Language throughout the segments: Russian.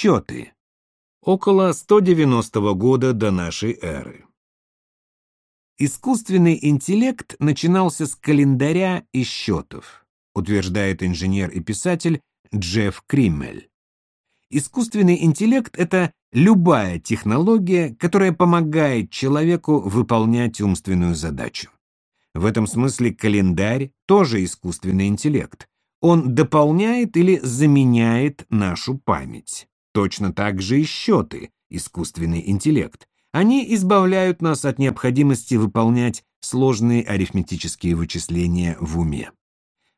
Счеты. Около 190 года до нашей эры. Искусственный интеллект начинался с календаря и счетов, утверждает инженер и писатель Джефф Криммель. Искусственный интеллект — это любая технология, которая помогает человеку выполнять умственную задачу. В этом смысле календарь тоже искусственный интеллект. Он дополняет или заменяет нашу память. Точно так же и счеты — искусственный интеллект. Они избавляют нас от необходимости выполнять сложные арифметические вычисления в уме.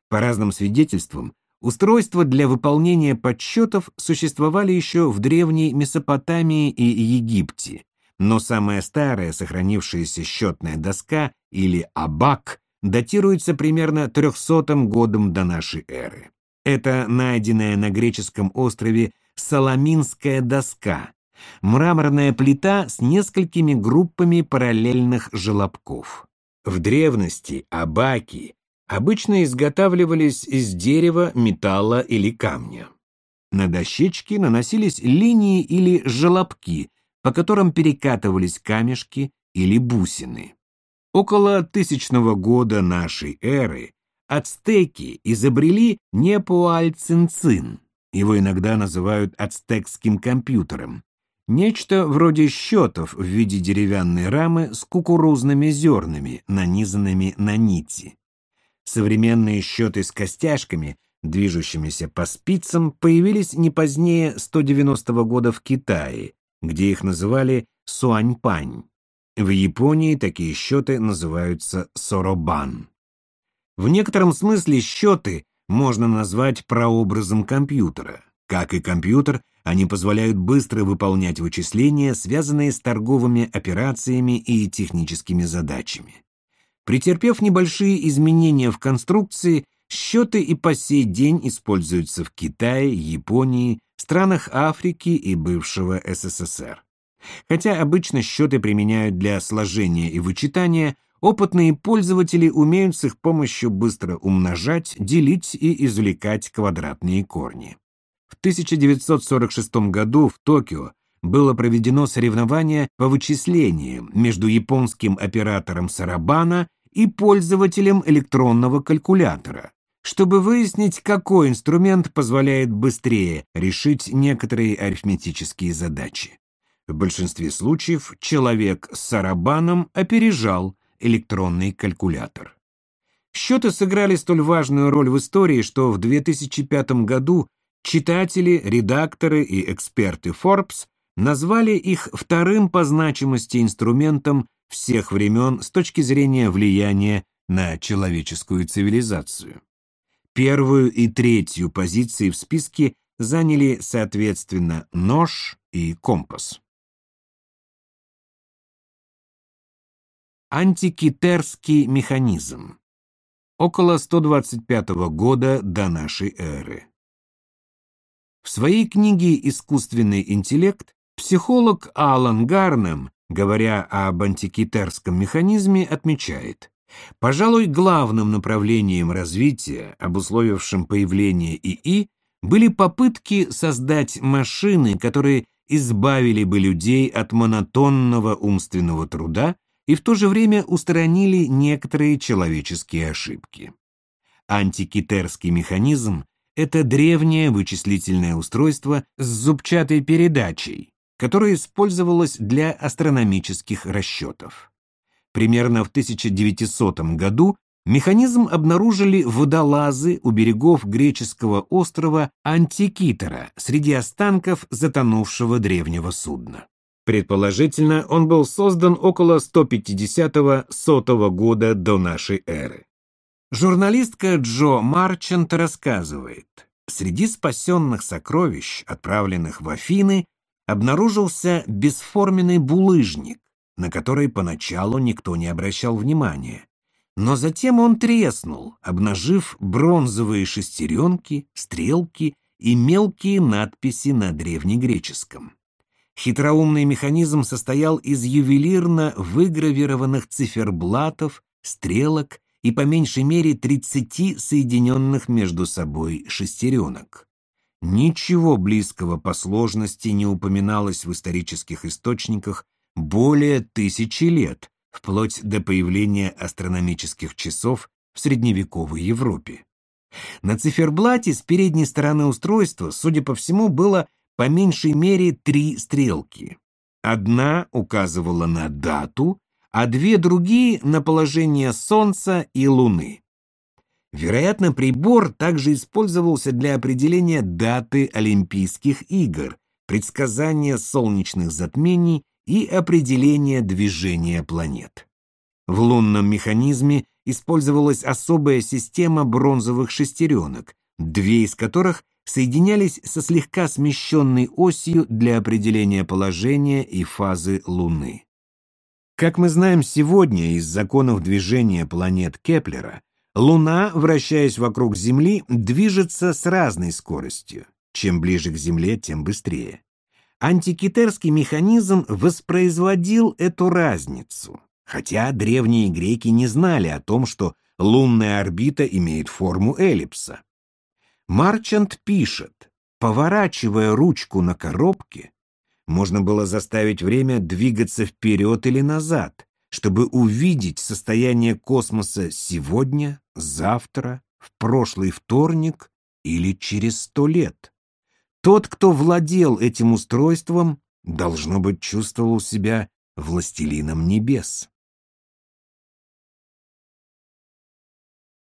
По разным свидетельствам, устройства для выполнения подсчетов существовали еще в древней Месопотамии и Египте, но самая старая сохранившаяся счетная доска или абак датируется примерно 300 годом до нашей эры. Это найденная на греческом острове Соломинская доска, мраморная плита с несколькими группами параллельных желобков. В древности абаки обычно изготавливались из дерева, металла или камня. На дощечки наносились линии или желобки, по которым перекатывались камешки или бусины. Около тысячного года нашей эры ацтеки изобрели непуальцинцин, его иногда называют ацтекским компьютером, Нечто вроде счетов в виде деревянной рамы с кукурузными зернами, нанизанными на нити. Современные счеты с костяшками, движущимися по спицам, появились не позднее 190 года в Китае, где их называли суаньпань. В Японии такие счеты называются соробан. В некотором смысле счеты можно назвать прообразом компьютера. Как и компьютер, они позволяют быстро выполнять вычисления, связанные с торговыми операциями и техническими задачами. Претерпев небольшие изменения в конструкции, счеты и по сей день используются в Китае, Японии, странах Африки и бывшего СССР. Хотя обычно счеты применяют для сложения и вычитания, опытные пользователи умеют с их помощью быстро умножать, делить и извлекать квадратные корни. В 1946 году в Токио было проведено соревнование по вычислениям между японским оператором Сарабана и пользователем электронного калькулятора, чтобы выяснить, какой инструмент позволяет быстрее решить некоторые арифметические задачи. В большинстве случаев человек с Сарабаном опережал электронный калькулятор. Счеты сыграли столь важную роль в истории, что в 2005 году Читатели, редакторы и эксперты Forbes назвали их вторым по значимости инструментом всех времен с точки зрения влияния на человеческую цивилизацию. Первую и третью позиции в списке заняли, соответственно, нож и компас. Антикитерский механизм. Около 125 года до нашей эры. В своей книге «Искусственный интеллект» психолог Алан Гарнем, говоря об антикитерском механизме, отмечает, пожалуй, главным направлением развития, обусловившим появление ИИ, были попытки создать машины, которые избавили бы людей от монотонного умственного труда и в то же время устранили некоторые человеческие ошибки. Антикитерский механизм это древнее вычислительное устройство с зубчатой передачей, которое использовалось для астрономических расчетов. Примерно в 1900 году механизм обнаружили водолазы у берегов греческого острова Антикитера среди останков затонувшего древнего судна. Предположительно, он был создан около 150-100 года до нашей эры. Журналистка Джо Марчант рассказывает, среди спасенных сокровищ, отправленных в Афины, обнаружился бесформенный булыжник, на который поначалу никто не обращал внимания. Но затем он треснул, обнажив бронзовые шестеренки, стрелки и мелкие надписи на древнегреческом. Хитроумный механизм состоял из ювелирно выгравированных циферблатов, стрелок и по меньшей мере 30 соединенных между собой шестеренок. Ничего близкого по сложности не упоминалось в исторических источниках более тысячи лет, вплоть до появления астрономических часов в средневековой Европе. На циферблате с передней стороны устройства, судя по всему, было по меньшей мере три стрелки. Одна указывала на дату, а две другие — на положение Солнца и Луны. Вероятно, прибор также использовался для определения даты Олимпийских игр, предсказания солнечных затмений и определения движения планет. В лунном механизме использовалась особая система бронзовых шестеренок, две из которых соединялись со слегка смещенной осью для определения положения и фазы Луны. Как мы знаем сегодня из законов движения планет Кеплера, Луна, вращаясь вокруг Земли, движется с разной скоростью. Чем ближе к Земле, тем быстрее. Антикитерский механизм воспроизводил эту разницу, хотя древние греки не знали о том, что лунная орбита имеет форму эллипса. Марчант пишет, поворачивая ручку на коробке, можно было заставить время двигаться вперед или назад, чтобы увидеть состояние космоса сегодня, завтра, в прошлый вторник или через сто лет. Тот, кто владел этим устройством, должно быть, чувствовал себя властелином небес.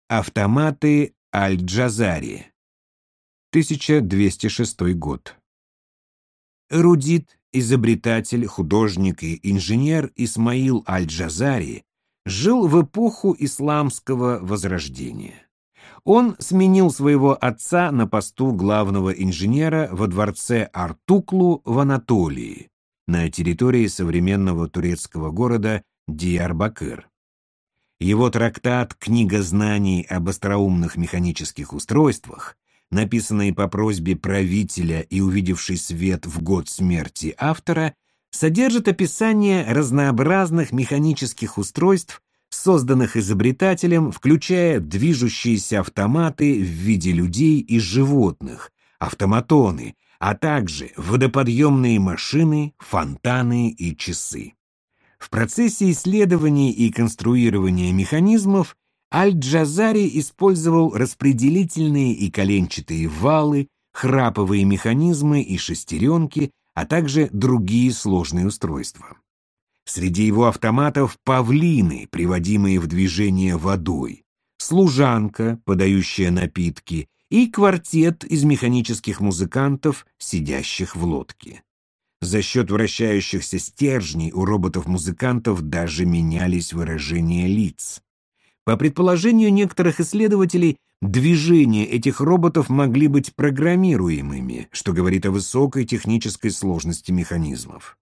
Автоматы Аль-Джазари 1206 год Эрудит, изобретатель, художник и инженер Исмаил Аль-Джазари жил в эпоху исламского возрождения. Он сменил своего отца на посту главного инженера во дворце Артуклу в Анатолии, на территории современного турецкого города Диарбакыр. Его трактат «Книга знаний об остроумных механических устройствах», написанный по просьбе правителя и увидевший свет в год смерти автора, содержит описание разнообразных механических устройств, созданных изобретателем, включая движущиеся автоматы в виде людей и животных, автоматоны, а также водоподъемные машины, фонтаны и часы. В процессе исследований и конструирования механизмов Аль-Джазари использовал распределительные и коленчатые валы, храповые механизмы и шестеренки, а также другие сложные устройства. Среди его автоматов павлины, приводимые в движение водой, служанка, подающая напитки, и квартет из механических музыкантов, сидящих в лодке. За счет вращающихся стержней у роботов-музыкантов даже менялись выражения лиц. По предположению некоторых исследователей, движения этих роботов могли быть программируемыми, что говорит о высокой технической сложности механизмов.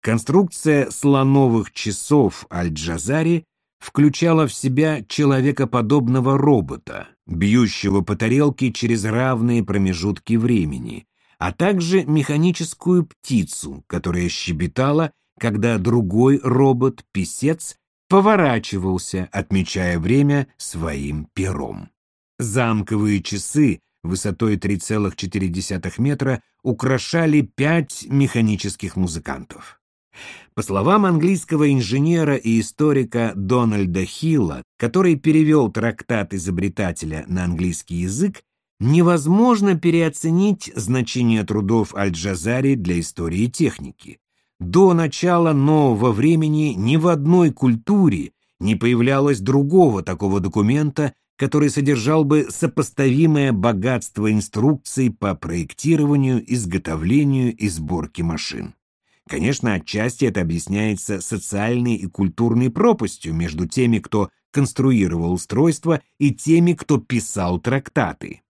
Конструкция слоновых часов Аль-Джазари включала в себя человекоподобного робота, бьющего по тарелке через равные промежутки времени, а также механическую птицу, которая щебетала, когда другой робот-писец поворачивался, отмечая время своим пером. Замковые часы высотой 3,4 метра украшали пять механических музыкантов. По словам английского инженера и историка Дональда Хилла, который перевел трактат изобретателя на английский язык, невозможно переоценить значение трудов Аль-Джазари для истории техники. До начала нового времени ни в одной культуре не появлялось другого такого документа, который содержал бы сопоставимое богатство инструкций по проектированию, изготовлению и сборке машин. Конечно, отчасти это объясняется социальной и культурной пропастью между теми, кто конструировал устройство, и теми, кто писал трактаты.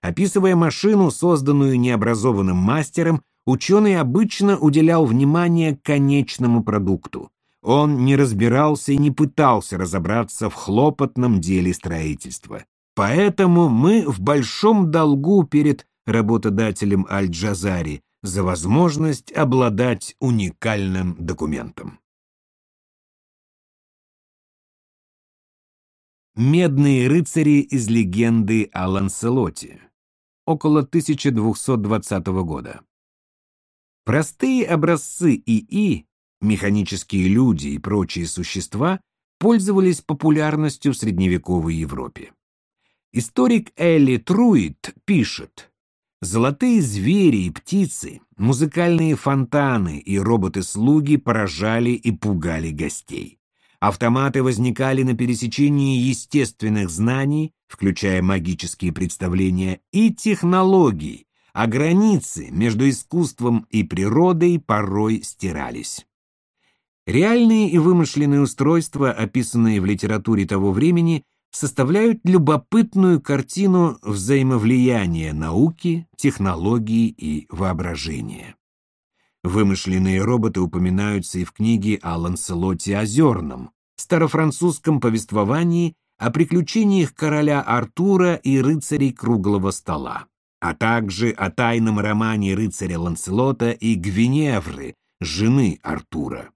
Описывая машину, созданную необразованным мастером, ученый обычно уделял внимание конечному продукту. Он не разбирался и не пытался разобраться в хлопотном деле строительства. Поэтому мы в большом долгу перед работодателем Аль-Джазари, за возможность обладать уникальным документом. Медные рыцари из легенды о Ланселоте. около 1220 года. Простые образцы ИИ, механические люди и прочие существа пользовались популярностью в средневековой Европе. Историк Элли Труит пишет, «Золотые звери и птицы, музыкальные фонтаны и роботы-слуги поражали и пугали гостей. Автоматы возникали на пересечении естественных знаний, включая магические представления, и технологий, а границы между искусством и природой порой стирались. Реальные и вымышленные устройства, описанные в литературе того времени, составляют любопытную картину взаимовлияния науки, технологии и воображения. Вымышленные роботы упоминаются и в книге о Ланселоте Озерном, старофранцузском повествовании о приключениях короля Артура и рыцарей круглого стола, а также о тайном романе рыцаря Ланселота и Гвиневры, жены Артура.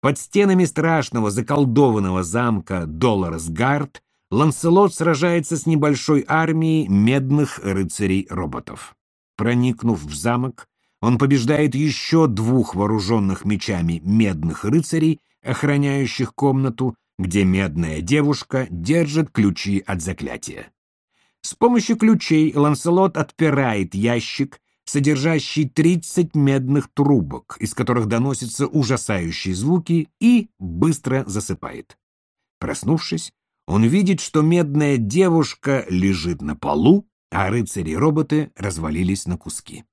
Под стенами страшного заколдованного замка Долларсгард Ланселот сражается с небольшой армией медных рыцарей-роботов. Проникнув в замок, он побеждает еще двух вооруженных мечами медных рыцарей, охраняющих комнату, где медная девушка держит ключи от заклятия. С помощью ключей Ланселот отпирает ящик содержащий 30 медных трубок, из которых доносятся ужасающие звуки, и быстро засыпает. Проснувшись, он видит, что медная девушка лежит на полу, а рыцари-роботы развалились на куски.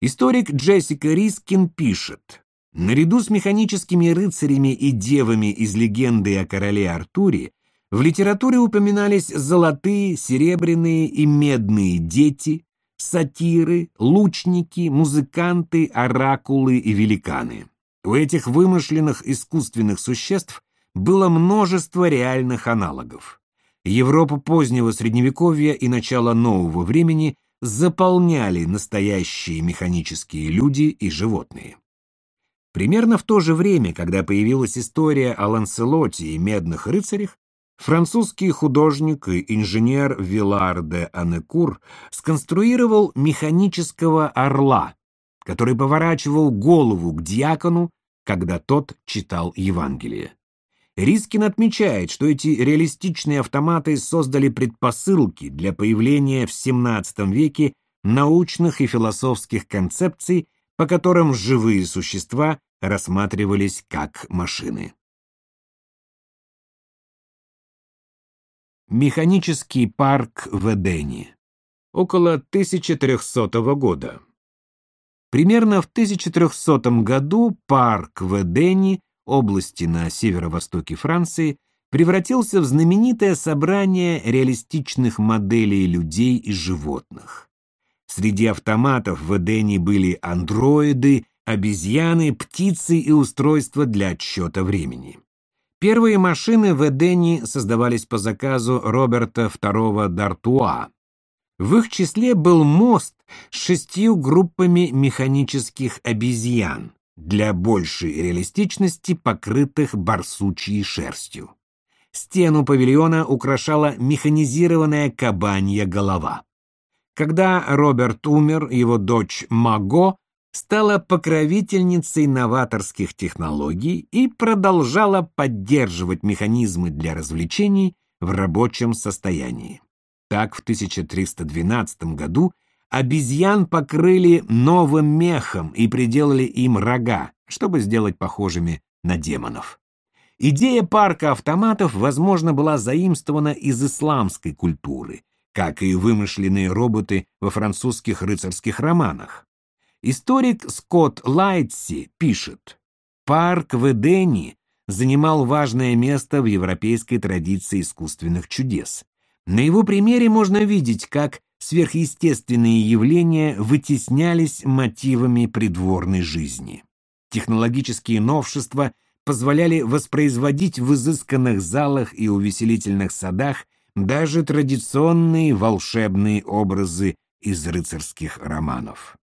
Историк Джессика Рискин пишет, наряду с механическими рыцарями и девами из легенды о короле Артуре в литературе упоминались золотые, серебряные и медные дети, сатиры, лучники, музыканты, оракулы и великаны. У этих вымышленных искусственных существ было множество реальных аналогов. Европа позднего Средневековья и начала нового времени заполняли настоящие механические люди и животные. Примерно в то же время, когда появилась история о Ланселоте и медных рыцарях, Французский художник и инженер Вилар де Анекур сконструировал механического орла, который поворачивал голову к диакону, когда тот читал Евангелие. Рискин отмечает, что эти реалистичные автоматы создали предпосылки для появления в XVII веке научных и философских концепций, по которым живые существа рассматривались как машины. Механический парк в Эдене. Около 1300 года. Примерно в 1300 году парк в Эдене, области на северо-востоке Франции, превратился в знаменитое собрание реалистичных моделей людей и животных. Среди автоматов в Эдене были андроиды, обезьяны, птицы и устройства для отсчета времени. Первые машины в Эдене создавались по заказу Роберта II Д'Артуа. В их числе был мост с шестью группами механических обезьян, для большей реалистичности покрытых барсучьей шерстью. Стену павильона украшала механизированная кабанья голова. Когда Роберт умер, его дочь Маго стала покровительницей новаторских технологий и продолжала поддерживать механизмы для развлечений в рабочем состоянии. Так, в 1312 году обезьян покрыли новым мехом и приделали им рога, чтобы сделать похожими на демонов. Идея парка автоматов, возможно, была заимствована из исламской культуры, как и вымышленные роботы во французских рыцарских романах. Историк Скотт Лайтси пишет, парк в Эдене занимал важное место в европейской традиции искусственных чудес. На его примере можно видеть, как сверхъестественные явления вытеснялись мотивами придворной жизни. Технологические новшества позволяли воспроизводить в изысканных залах и увеселительных садах даже традиционные волшебные образы из рыцарских романов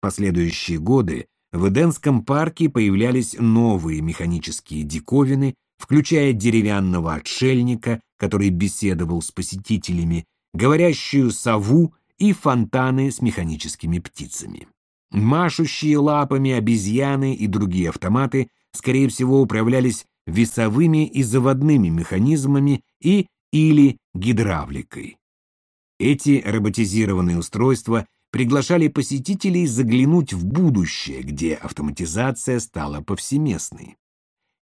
последующие годы в Эденском парке появлялись новые механические диковины, включая деревянного отшельника, который беседовал с посетителями, говорящую сову и фонтаны с механическими птицами. Машущие лапами обезьяны и другие автоматы, скорее всего, управлялись весовыми и заводными механизмами и или гидравликой. Эти роботизированные устройства приглашали посетителей заглянуть в будущее, где автоматизация стала повсеместной.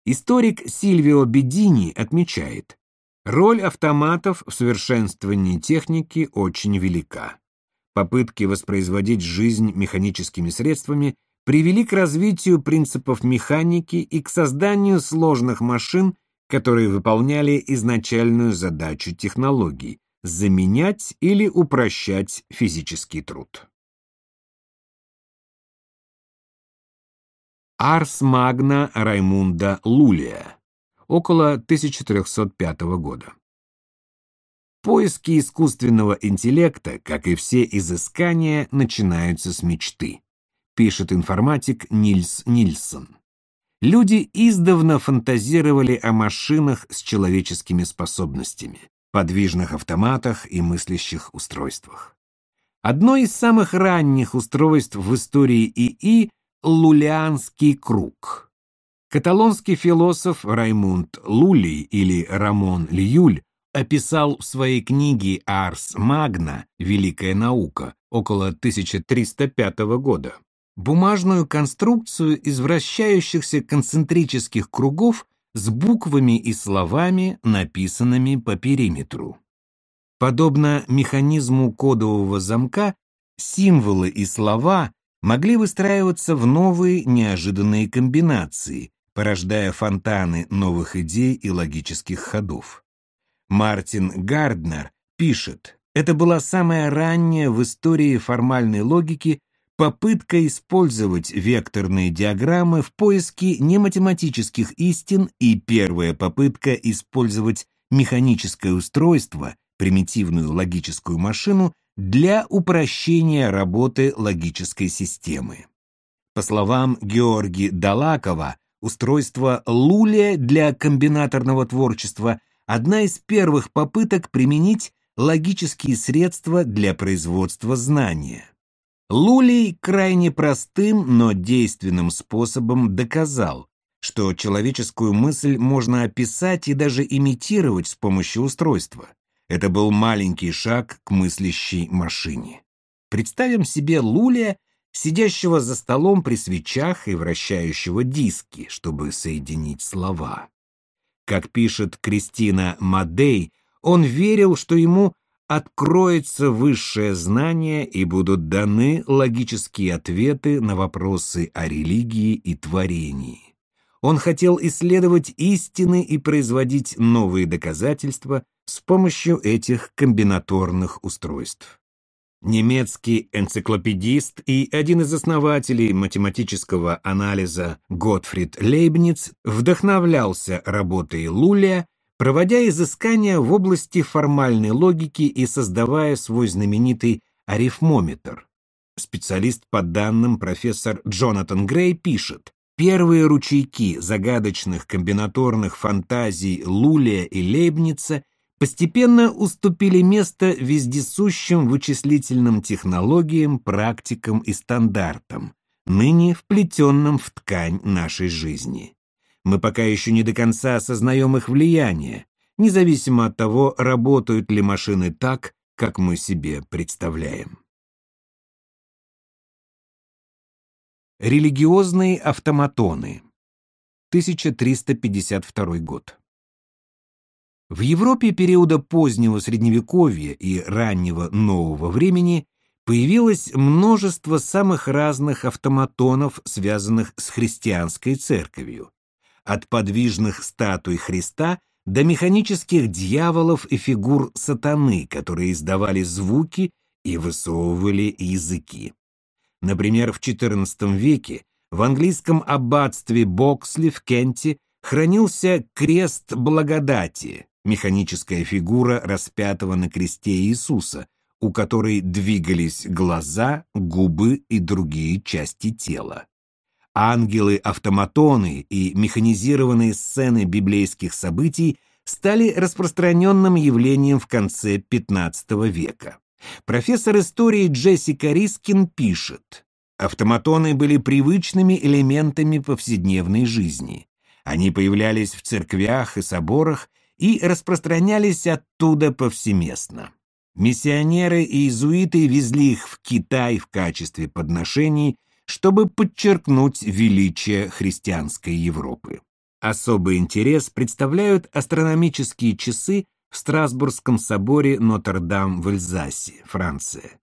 Историк Сильвио Бедини отмечает, роль автоматов в совершенствовании техники очень велика. Попытки воспроизводить жизнь механическими средствами привели к развитию принципов механики и к созданию сложных машин, которые выполняли изначальную задачу технологий – заменять или упрощать физический труд. Арс Магна Раймунда Лулия, около 1405 года. Поиски искусственного интеллекта, как и все изыскания, начинаются с мечты, пишет информатик Нильс Нильсон. Люди издавна фантазировали о машинах с человеческими способностями, подвижных автоматах и мыслящих устройствах. Одно из самых ранних устройств в истории ИИ Лулианский круг. Каталонский философ Раймунд Лули или Рамон Льюль описал в своей книге «Арс Магна. Великая наука» около 1305 года бумажную конструкцию из вращающихся концентрических кругов с буквами и словами, написанными по периметру. Подобно механизму кодового замка, символы и слова могли выстраиваться в новые неожиданные комбинации, порождая фонтаны новых идей и логических ходов. Мартин Гарднер пишет, это была самая ранняя в истории формальной логики попытка использовать векторные диаграммы в поиске нематематических истин и первая попытка использовать механическое устройство, примитивную логическую машину, для упрощения работы логической системы. По словам Георги Далакова, устройство Лулия для комбинаторного творчества – одна из первых попыток применить логические средства для производства знания. Лулей крайне простым, но действенным способом доказал, что человеческую мысль можно описать и даже имитировать с помощью устройства. Это был маленький шаг к мыслящей машине. Представим себе Лулия, сидящего за столом при свечах и вращающего диски, чтобы соединить слова. Как пишет Кристина Мадей, он верил, что ему откроется высшее знание и будут даны логические ответы на вопросы о религии и творении. Он хотел исследовать истины и производить новые доказательства с помощью этих комбинаторных устройств. Немецкий энциклопедист и один из основателей математического анализа Готфрид Лейбниц вдохновлялся работой Луля, проводя изыскания в области формальной логики и создавая свой знаменитый арифмометр. Специалист по данным профессор Джонатан Грей пишет, первые ручейки загадочных комбинаторных фантазий Лулия и Лейбница – постепенно уступили место вездесущим вычислительным технологиям, практикам и стандартам, ныне вплетенным в ткань нашей жизни. Мы пока еще не до конца осознаем их влияние, независимо от того, работают ли машины так, как мы себе представляем. Религиозные автоматоны 1352 год в Европе периода позднего Средневековья и раннего Нового времени появилось множество самых разных автоматонов, связанных с христианской церковью. От подвижных статуй Христа до механических дьяволов и фигур сатаны, которые издавали звуки и высовывали языки. Например, в XIV веке в английском аббатстве Боксли в Кенте хранился крест благодати, механическая фигура распятого на кресте Иисуса, у которой двигались глаза, губы и другие части тела. Ангелы-автоматоны и механизированные сцены библейских событий стали распространенным явлением в конце XV века. Профессор истории Джессика Рискин пишет, автоматоны были привычными элементами повседневной жизни. Они появлялись в церквях и соборах и распространялись оттуда повсеместно. Миссионеры и иезуиты везли их в Китай в качестве подношений, чтобы подчеркнуть величие христианской Европы. Особый интерес представляют астрономические часы в Страсбургском соборе Нотр-Дам в Эльзасе, Франция.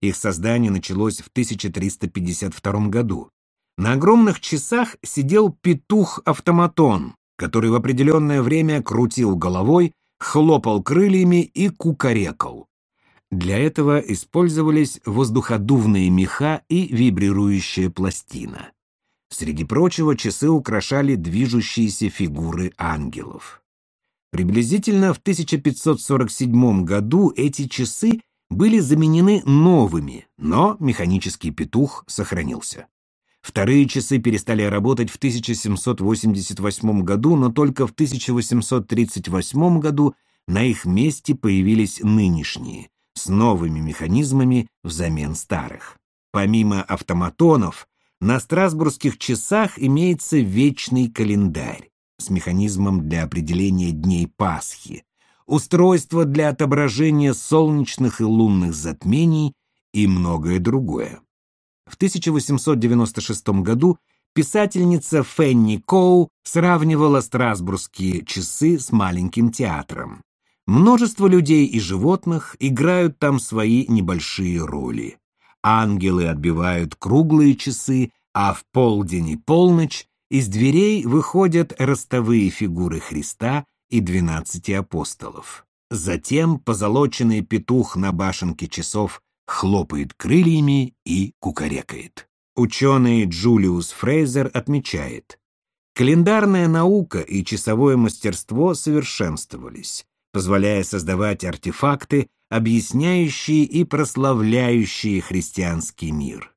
Их создание началось в 1352 году. На огромных часах сидел петух-автоматон, который в определенное время крутил головой, хлопал крыльями и кукарекал. Для этого использовались воздуходувные меха и вибрирующая пластина. Среди прочего, часы украшали движущиеся фигуры ангелов. Приблизительно в 1547 году эти часы были заменены новыми, но механический петух сохранился. Вторые часы перестали работать в 1788 году, но только в 1838 году на их месте появились нынешние, с новыми механизмами взамен старых. Помимо автоматонов, на страсбургских часах имеется вечный календарь с механизмом для определения дней Пасхи, устройство для отображения солнечных и лунных затмений и многое другое. В 1896 году писательница Фенни Коу сравнивала страсбургские часы с маленьким театром. Множество людей и животных играют там свои небольшие роли. Ангелы отбивают круглые часы, а в полдень и полночь из дверей выходят ростовые фигуры Христа и двенадцати апостолов. Затем позолоченный петух на башенке часов хлопает крыльями и кукарекает. Ученый Джулиус Фрейзер отмечает, календарная наука и часовое мастерство совершенствовались, позволяя создавать артефакты, объясняющие и прославляющие христианский мир.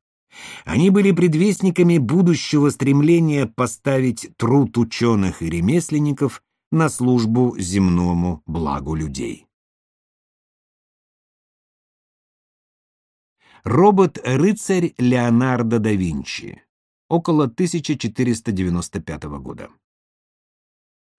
Они были предвестниками будущего стремления поставить труд ученых и ремесленников на службу земному благу людей. Робот-рыцарь Леонардо да Винчи. Около 1495 года.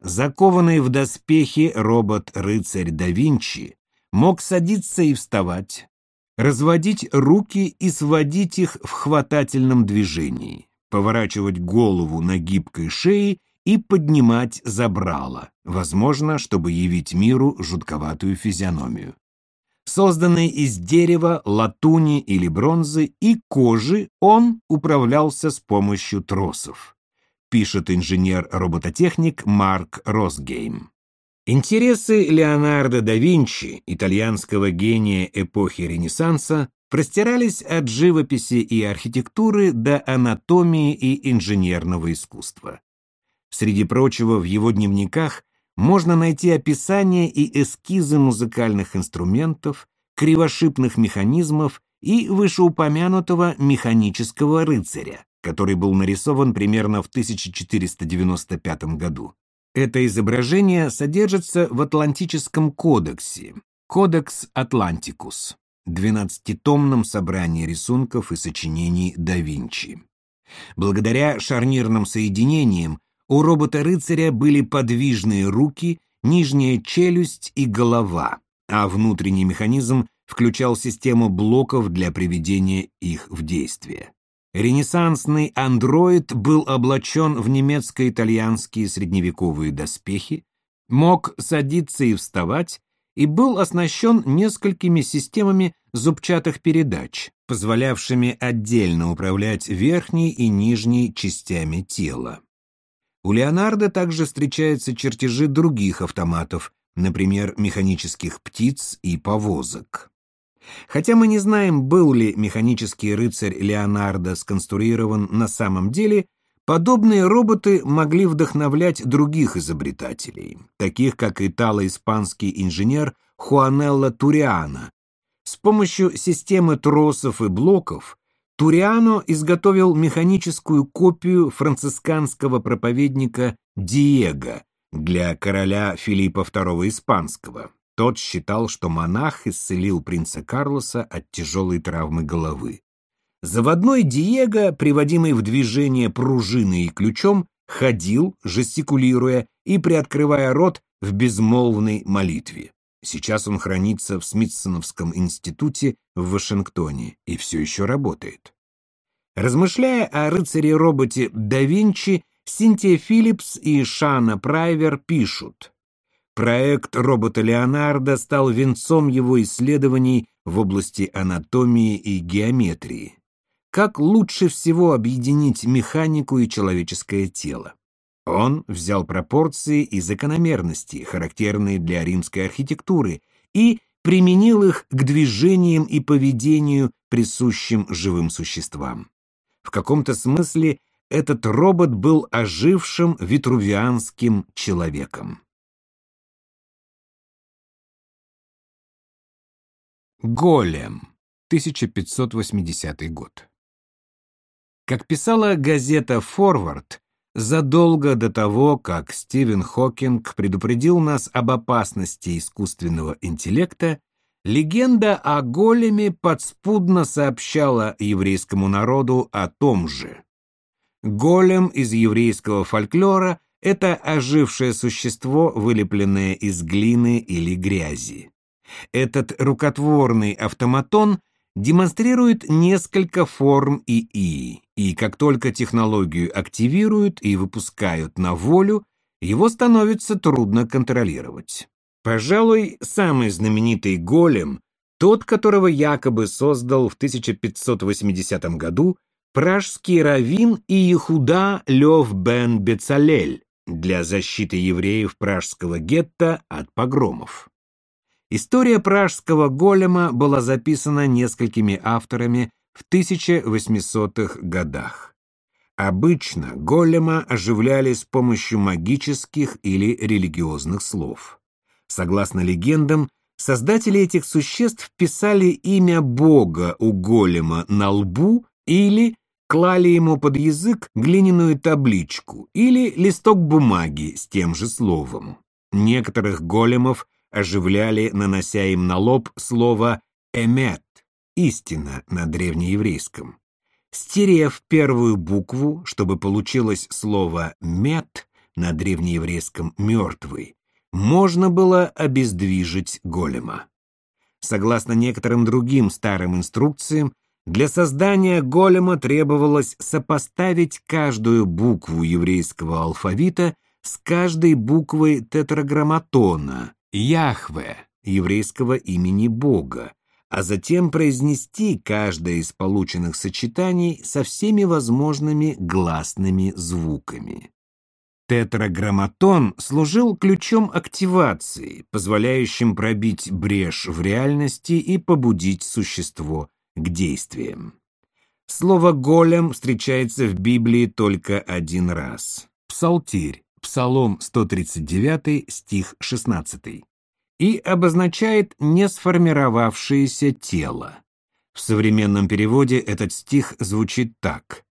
Закованный в доспехи робот-рыцарь да Винчи мог садиться и вставать, разводить руки и сводить их в хватательном движении, поворачивать голову на гибкой шее и поднимать забрало, возможно, чтобы явить миру жутковатую физиономию. Созданный из дерева, латуни или бронзы и кожи, он управлялся с помощью тросов, пишет инженер-робототехник Марк Росгейм. Интересы Леонардо да Винчи, итальянского гения эпохи Ренессанса, простирались от живописи и архитектуры до анатомии и инженерного искусства. Среди прочего, в его дневниках можно найти описания и эскизы музыкальных инструментов, кривошипных механизмов и вышеупомянутого механического рыцаря, который был нарисован примерно в 1495 году. Это изображение содержится в Атлантическом кодексе, Кодекс Атлантикус, двенадцатитомном собрании рисунков и сочинений да Винчи. Благодаря шарнирным соединениям у робота-рыцаря были подвижные руки, нижняя челюсть и голова, а внутренний механизм включал систему блоков для приведения их в действие. Ренессансный андроид был облачен в немецко-итальянские средневековые доспехи, мог садиться и вставать, и был оснащен несколькими системами зубчатых передач, позволявшими отдельно управлять верхней и нижней частями тела. У Леонардо также встречаются чертежи других автоматов, например, механических птиц и повозок. Хотя мы не знаем, был ли механический рыцарь Леонардо сконструирован на самом деле, подобные роботы могли вдохновлять других изобретателей, таких как итало-испанский инженер Хуанелло Туриано. С помощью системы тросов и блоков Туриано изготовил механическую копию францисканского проповедника Диего, для короля Филиппа II Испанского. Тот считал, что монах исцелил принца Карлоса от тяжелой травмы головы. Заводной Диего, приводимый в движение пружиной и ключом, ходил, жестикулируя и приоткрывая рот в безмолвной молитве. Сейчас он хранится в Смитсоновском институте в Вашингтоне и все еще работает. Размышляя о рыцаре-роботе да Винчи, Синтия Филлипс и Шана Прайвер пишут. Проект робота Леонардо стал венцом его исследований в области анатомии и геометрии. Как лучше всего объединить механику и человеческое тело? Он взял пропорции и закономерности, характерные для римской архитектуры, и применил их к движениям и поведению, присущим живым существам. В каком-то смысле этот робот был ожившим витрувианским человеком. Голем, 1580 год. Как писала газета «Форвард», задолго до того, как Стивен Хокинг предупредил нас об опасности искусственного интеллекта, легенда о големе подспудно сообщала еврейскому народу о том же. Голем из еврейского фольклора – это ожившее существо, вылепленное из глины или грязи. Этот рукотворный автоматон демонстрирует несколько форм ИИ, и как только технологию активируют и выпускают на волю, его становится трудно контролировать. Пожалуй, самый знаменитый голем, тот, которого якобы создал в 1580 году пражский раввин Иехуда Лев бен Бецалель для защиты евреев пражского гетто от погромов. История пражского голема была записана несколькими авторами в 1800-х годах. Обычно голема оживляли с помощью магических или религиозных слов. Согласно легендам, создатели этих существ писали имя Бога у голема на лбу или клали ему под язык глиняную табличку или листок бумаги с тем же словом. Некоторых големов оживляли, нанося им на лоб слово «эмет» — «истина» на древнееврейском. Стерев первую букву, чтобы получилось слово «мет» на древнееврейском «мертвый», можно было обездвижить голема. Согласно некоторым другим старым инструкциям, для создания голема требовалось сопоставить каждую букву еврейского алфавита с каждой буквой тетраграмматона, Яхве, еврейского имени Бога, а затем произнести каждое из полученных сочетаний со всеми возможными гласными звуками. Тетраграмматон служил ключом активации, позволяющим пробить брешь в реальности и побудить существо к действиям. Слово «голем» встречается в Библии только один раз. Псалтирь, Псалом 139, стих 16, и обозначает несформировавшееся тело. В современном переводе этот стих звучит так.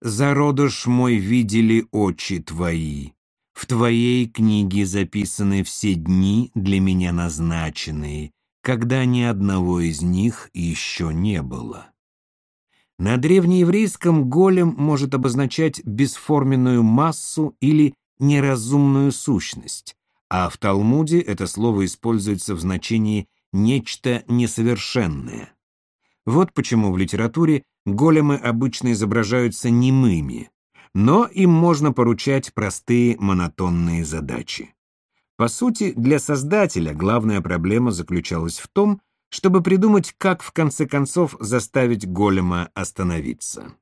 «Зародыш мой видели очи твои, в твоей книге записаны все дни для меня назначенные, когда ни одного из них еще не было». На древнееврейском голем может обозначать бесформенную массу или неразумную сущность, а в Талмуде это слово используется в значении «нечто несовершенное». Вот почему в литературе големы обычно изображаются немыми, но им можно поручать простые монотонные задачи. По сути, для создателя главная проблема заключалась в том, чтобы придумать, как в конце концов заставить голема остановиться.